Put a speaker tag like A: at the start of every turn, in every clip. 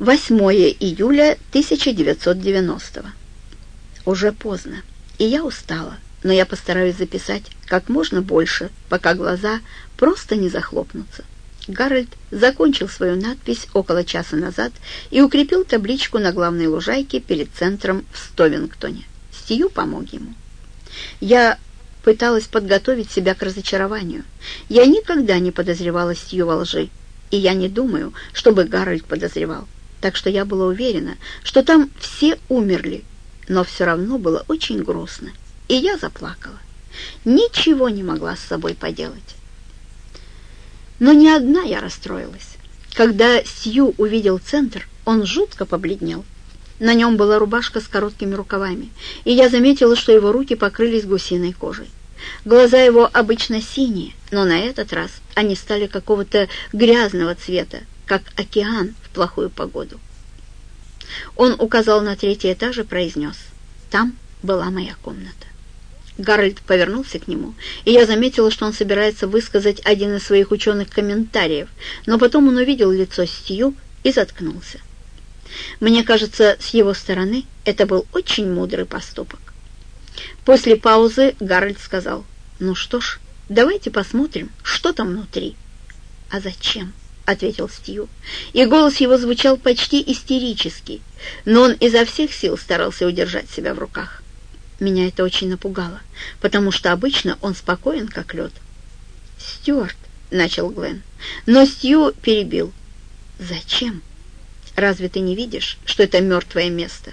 A: 8 июля 1990 Уже поздно, и я устала, но я постараюсь записать как можно больше, пока глаза просто не захлопнутся. Гарольд закончил свою надпись около часа назад и укрепил табличку на главной лужайке перед центром в Стовингтоне. Стию помог ему. Я пыталась подготовить себя к разочарованию. Я никогда не подозревала Стью во лжи, и я не думаю, чтобы Гарольд подозревал. Так что я была уверена, что там все умерли, но все равно было очень грустно, и я заплакала. Ничего не могла с собой поделать. Но не одна я расстроилась. Когда Сью увидел центр, он жутко побледнел. На нем была рубашка с короткими рукавами, и я заметила, что его руки покрылись гусиной кожей. Глаза его обычно синие, но на этот раз они стали какого-то грязного цвета, как океан в плохую погоду. Он указал на третий этаж и произнес, «Там была моя комната». Гарольд повернулся к нему, и я заметила, что он собирается высказать один из своих ученых комментариев, но потом он увидел лицо Стью и заткнулся. Мне кажется, с его стороны это был очень мудрый поступок. После паузы Гарольд сказал, «Ну что ж, давайте посмотрим, что там внутри». «А зачем?» — ответил Стью, и голос его звучал почти истерически, но он изо всех сил старался удержать себя в руках. Меня это очень напугало, потому что обычно он спокоен, как лед. «Стюарт», — начал Глен, но Стью перебил. «Зачем? Разве ты не видишь, что это мертвое место?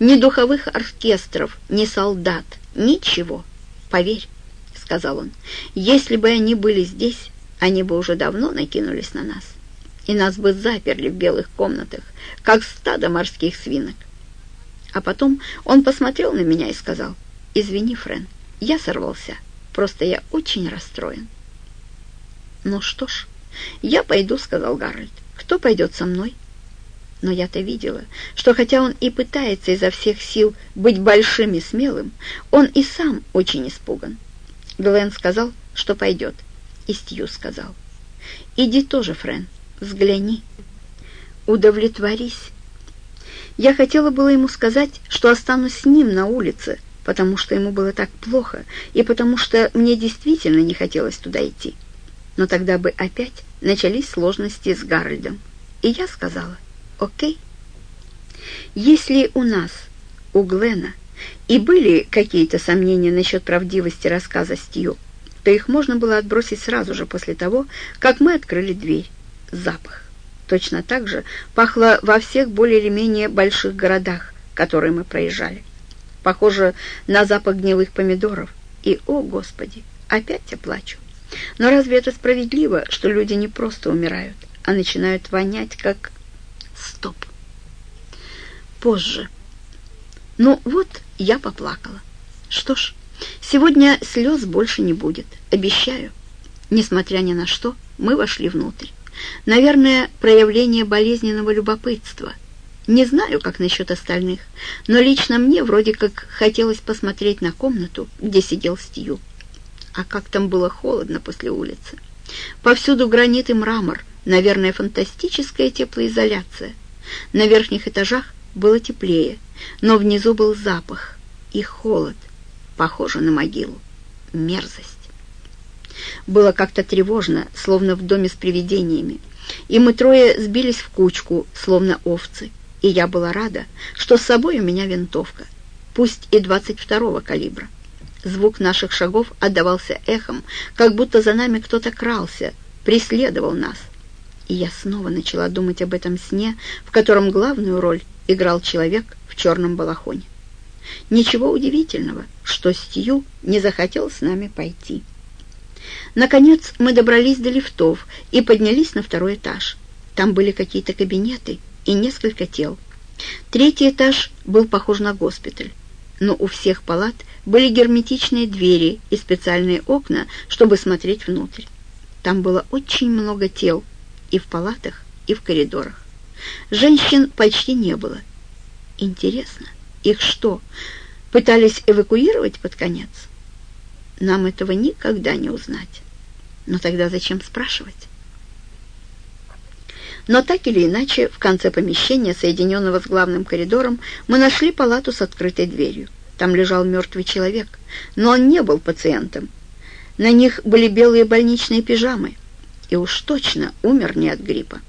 A: Ни духовых оркестров, ни солдат, ничего. Поверь», — сказал он, — «если бы они были здесь, они бы уже давно накинулись на нас, и нас бы заперли в белых комнатах, как стадо морских свинок. А потом он посмотрел на меня и сказал, «Извини, Френ, я сорвался, просто я очень расстроен». «Ну что ж, я пойду», — сказал Гарольд. «Кто пойдет со мной?» Но я-то видела, что хотя он и пытается изо всех сил быть большим и смелым, он и сам очень испуган. Глен сказал, что пойдет, и Стью сказал, «Иди тоже, Френ, взгляни, удовлетворись». Я хотела было ему сказать, что останусь с ним на улице, потому что ему было так плохо, и потому что мне действительно не хотелось туда идти. Но тогда бы опять начались сложности с Гарольдом. И я сказала, окей. Если у нас, у Глена, и были какие-то сомнения насчет правдивости рассказа Стью, то их можно было отбросить сразу же после того, как мы открыли дверь. Запах. Точно так же пахло во всех более или менее больших городах, которые мы проезжали. Похоже на запах гнилых помидоров. И, о, Господи, опять я плачу. Но разве это справедливо, что люди не просто умирают, а начинают вонять, как... Стоп. Позже. Ну вот, я поплакала. Что ж, сегодня слез больше не будет, обещаю. Несмотря ни на что, мы вошли внутрь. Наверное, проявление болезненного любопытства. Не знаю, как насчет остальных, но лично мне вроде как хотелось посмотреть на комнату, где сидел Стью. А как там было холодно после улицы. Повсюду гранит и мрамор, наверное, фантастическая теплоизоляция. На верхних этажах было теплее, но внизу был запах и холод, похоже на могилу. Мерзость. Было как-то тревожно, словно в доме с привидениями. И мы трое сбились в кучку, словно овцы. И я была рада, что с собой у меня винтовка, пусть и 22-го калибра. Звук наших шагов отдавался эхом, как будто за нами кто-то крался, преследовал нас. И я снова начала думать об этом сне, в котором главную роль играл человек в черном балахоне. Ничего удивительного, что Стью не захотел с нами пойти. Наконец мы добрались до лифтов и поднялись на второй этаж. Там были какие-то кабинеты и несколько тел. Третий этаж был похож на госпиталь, но у всех палат были герметичные двери и специальные окна, чтобы смотреть внутрь. Там было очень много тел и в палатах, и в коридорах. Женщин почти не было. Интересно, их что, пытались эвакуировать под конец? Нам этого никогда не узнать. Но тогда зачем спрашивать? Но так или иначе, в конце помещения, соединенного с главным коридором, мы нашли палату с открытой дверью. Там лежал мертвый человек, но он не был пациентом. На них были белые больничные пижамы, и уж точно умер не от гриппа.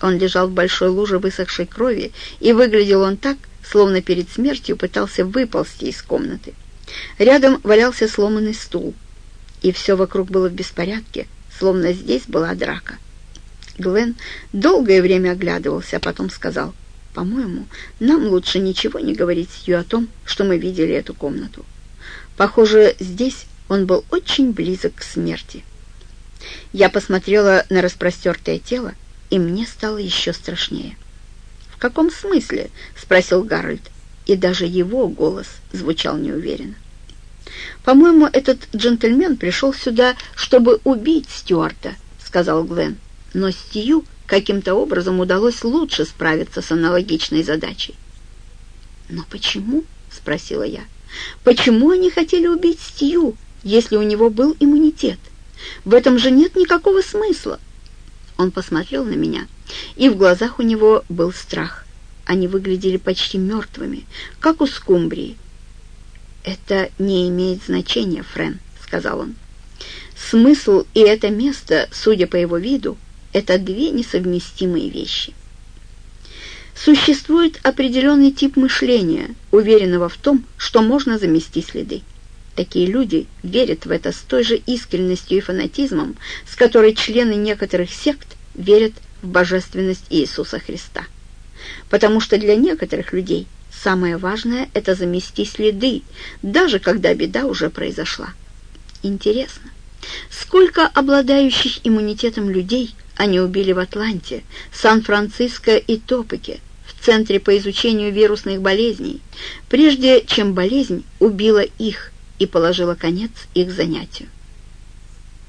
A: Он лежал в большой луже высохшей крови, и выглядел он так, словно перед смертью пытался выползти из комнаты. Рядом валялся сломанный стул, и все вокруг было в беспорядке, словно здесь была драка. Глен долгое время оглядывался, а потом сказал, «По-моему, нам лучше ничего не говорить Сью о том, что мы видели эту комнату. Похоже, здесь он был очень близок к смерти». Я посмотрела на распростертое тело, и мне стало еще страшнее. «В каком смысле?» — спросил Гарольд, и даже его голос звучал неуверенно. «По-моему, этот джентльмен пришел сюда, чтобы убить Стюарта», — сказал Гвен но Стию каким-то образом удалось лучше справиться с аналогичной задачей. «Но почему?» — спросила я. «Почему они хотели убить Стию, если у него был иммунитет? В этом же нет никакого смысла». Он посмотрел на меня, и в глазах у него был страх. Они выглядели почти мертвыми, как у скумбрии. «Это не имеет значения, Френ», — сказал он. «Смысл и это место, судя по его виду, это две несовместимые вещи. Существует определенный тип мышления, уверенного в том, что можно замести следы. Такие люди верят в это с той же искренностью и фанатизмом, с которой члены некоторых сект верят в божественность Иисуса Христа. Потому что для некоторых людей самое важное – это замести следы, даже когда беда уже произошла. Интересно, сколько обладающих иммунитетом людей они убили в Атланте, Сан-Франциско и Топоке, в Центре по изучению вирусных болезней, прежде чем болезнь убила их и положила конец их занятию.